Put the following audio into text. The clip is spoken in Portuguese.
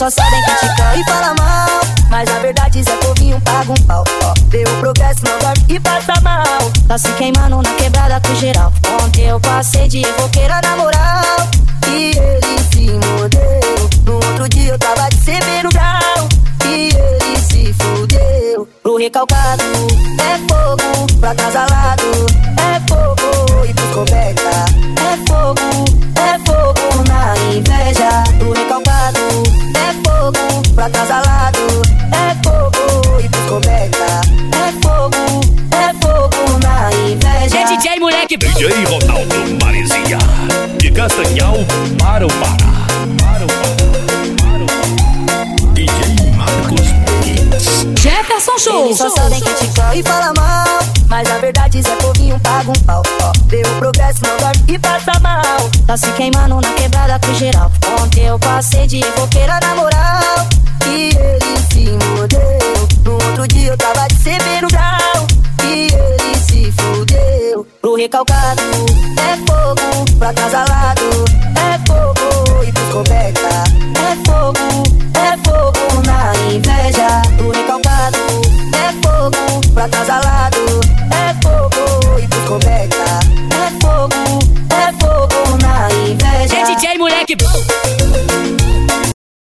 só sabem criticar e falar mal. Mas a verdade é povinho paga um pau. Ó, vê o progresso, não dorme e passa mal. Tá se queimando na quebrada com geral. Ontem eu passei de roqueira na moral. E ele se mordeu. No outro dia eu tava de no grau. E ele se fudeu. Pro recalcado é moleque. DJ Ronaldo Marizia. De Castanhal para o Pará. Para o Pará. Para o. DJ Marcos Beats. Jefferson Show. Eles só sabem criticar e falar mal. Mas a verdade é povinho paga um pau. Ó, vê o progresso, não dorme e passa mal. Tá se queimando na quebrada com geral. Ontem eu passei de roqueira na moral. Pro recalcado, é fogo. pra casalado, é fogo. E pro coberta, é fogo. É fogo na inveja. Pro recalcado, é fogo. pra casalado, é fogo. E pro coberta, é fogo. É fogo na inveja. É DJ moleque.